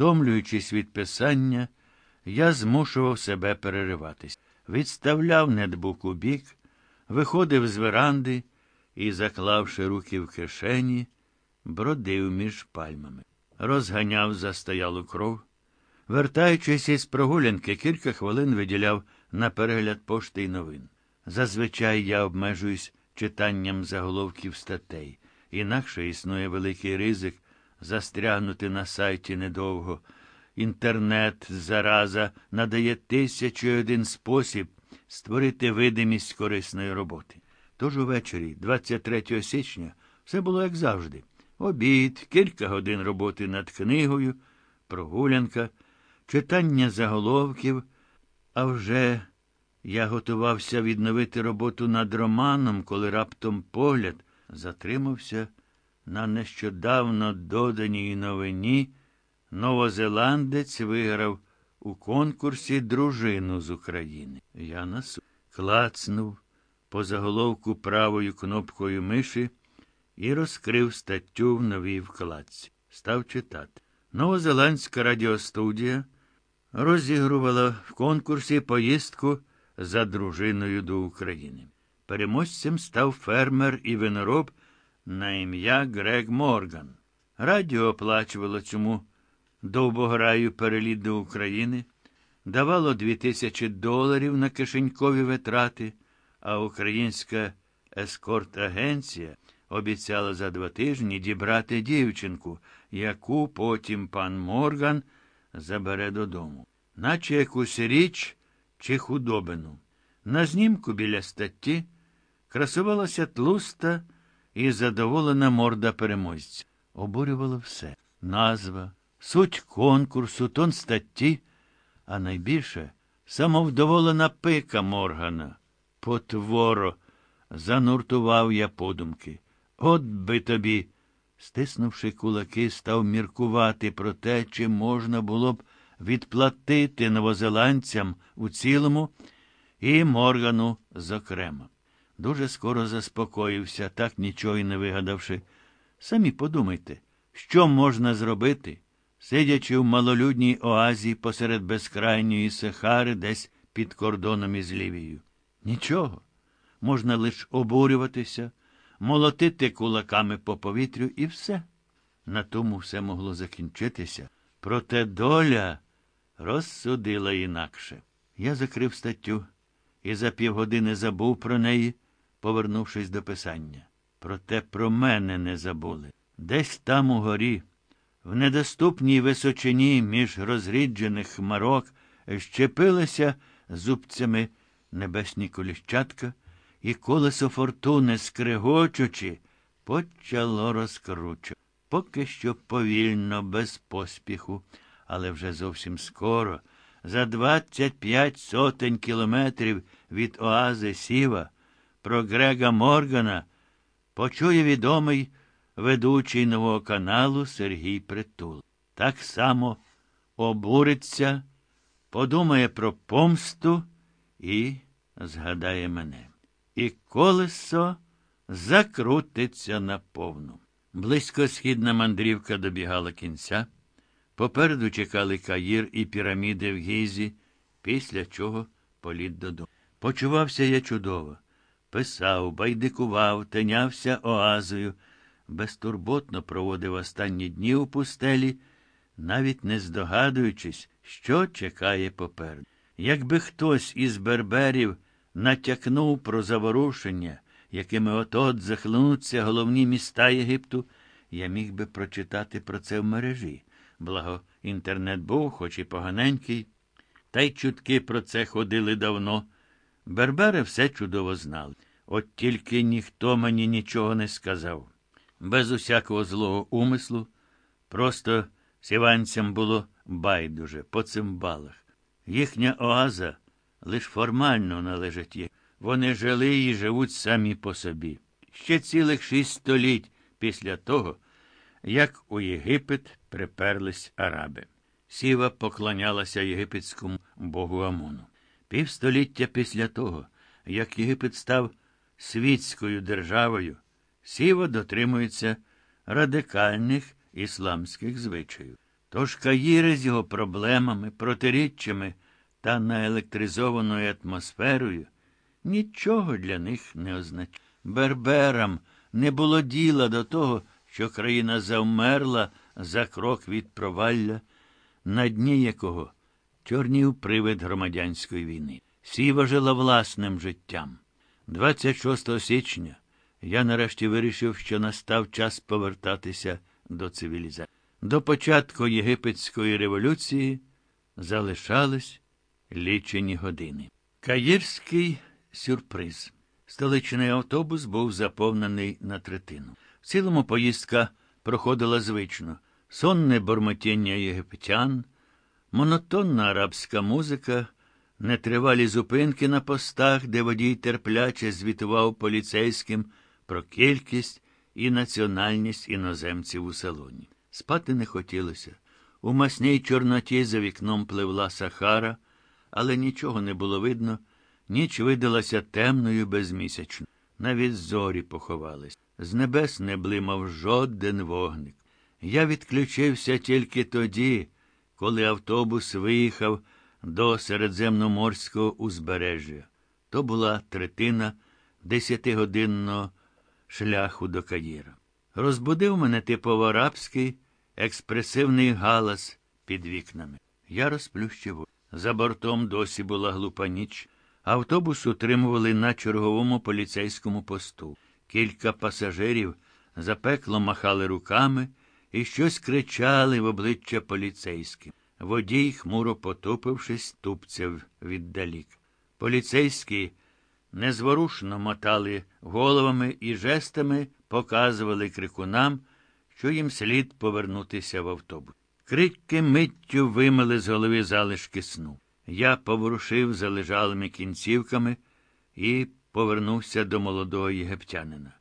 Втомлюючись від писання, я змушував себе перериватись. Відставляв нетбук у бік, виходив з веранди і, заклавши руки в кишені, бродив між пальмами, розганяв застоялу кров. Вертаючись із прогулянки, кілька хвилин виділяв на перегляд пошти й новин. Зазвичай я обмежуюсь читанням заголовків статей, інакше існує великий ризик застрягнути на сайті недовго. Інтернет, зараза, надає тисячу і один спосіб створити видимість корисної роботи. Тож увечері, 23 січня, все було як завжди. Обід, кілька годин роботи над книгою, прогулянка, читання заголовків, а вже я готувався відновити роботу над романом, коли раптом погляд затримався на нещодавно доданій новині. Новозеландець виграв у конкурсі дружину з України. Я насу клацнув по заголовку правою кнопкою миші і розкрив статтю в новій вкладці. Став читати. Новозеландська радіостудія розігрувала в конкурсі поїздку за дружиною до України. Переможцем став фермер і винороб на ім'я Грег Морган. Радіо оплачувало цьому довбограю переліт до України, давало дві тисячі доларів на кишенькові витрати, а українська ескорт-агенція обіцяла за два тижні дібрати дівчинку, яку потім пан Морган забере додому, наче якусь річ чи худобину. На знімку біля статті красувалася тлуста і задоволена морда переможця. Обурювало все назва, суть конкурсу, тон статті, а найбільше самовдоволена пика Моргана. Потворо, зануртував я подумки. От би тобі. Стиснувши кулаки, став міркувати про те, чи можна було б відплатити новозеландцям у цілому і Моргану зокрема. Дуже скоро заспокоївся, так нічого й не вигадавши. Самі подумайте, що можна зробити, сидячи в малолюдній оазі посеред безкрайньої Сахари, десь під кордоном із Лівією. Нічого. Можна лише обурюватися, молотити кулаками по повітрю і все. На тому все могло закінчитися. Проте доля розсудила інакше. Я закрив статтю і за півгодини забув про неї, повернувшись до писання. Проте про мене не забули. Десь там у горі, в недоступній височині між розріджених хмарок, щепилися зубцями небесні коліщатка, і колесо фортуни, скригочучи, почало розкручувати. Поки що повільно, без поспіху, але вже зовсім скоро, за двадцять п'ять сотень кілометрів від оази Сіва, про Грега Моргана почує відомий ведучий нового каналу Сергій Притул. Так само обуриться, подумає про помсту і згадає мене. І колесо закрутиться наповну. Близькосхідна мандрівка добігала кінця. Попереду чекали Каїр і піраміди в Гізі, після чого політ додому. Почувався я чудово. Писав, байдикував, тинявся оазою, безтурботно проводив останні дні у пустелі, навіть не здогадуючись, що чекає попереду. Якби хтось із берберів натякнув про заворушення, якими от-от захлинуться головні міста Єгипту, я міг би прочитати про це в мережі. Благо, інтернет був, хоч і поганенький, та й чутки про це ходили давно. Бербери все чудово знали. От тільки ніхто мені нічого не сказав. Без усякого злого умислу, просто сіванцям було байдуже по цимбалах. Їхня оаза лиш формально належить їм. Вони жили і живуть самі по собі. Ще цілих шість століть після того, як у Єгипет приперлись араби. Сіва поклонялася єгипетському богу Амону. Півстоліття після того, як Єгипет став світською державою, Сіва дотримується радикальних ісламських звичаїв. Тож Каїри з його проблемами, протиріччями та наелектризованою атмосферою нічого для них не означає. Берберам не було діла до того, що країна завмерла за крок від провалля, на дні якого чорнів привид громадянської війни. Сіва жила власним життям. 26 січня я нарешті вирішив, що настав час повертатися до цивілізації. До початку Єгипетської революції залишались лічені години. Каїрський сюрприз. Столичний автобус був заповнений на третину. В цілому поїздка проходила звично. Сонне бормотіння єгиптян, монотонна арабська музика, нетривалі зупинки на постах, де водій терпляче звітував поліцейським про кількість і національність іноземців у салоні. Спати не хотілося. У масній чорноті за вікном пливла Сахара, але нічого не було видно. Ніч видалася темною безмісячно. Навіть зорі поховались. З небес не блимав жоден вогник. Я відключився тільки тоді, коли автобус виїхав до середземноморського узбережжя. То була третина десятигодинного шляху до Каїра. Розбудив мене типово арабський експресивний галас під вікнами. Я розплющив. За бортом досі була глупа ніч. Автобус утримували на черговому поліцейському посту. Кілька пасажирів запекло махали руками і щось кричали в обличчя поліцейським. Водій, хмуро потупившись, тупцяв віддалік. Поліцейські незворушно мотали головами і жестами показували крикунам, що їм слід повернутися в автобус. Крики миттю вимили з голови залишки сну. Я поворушив залежалими кінцівками і повернувся до молодого єгиптянина.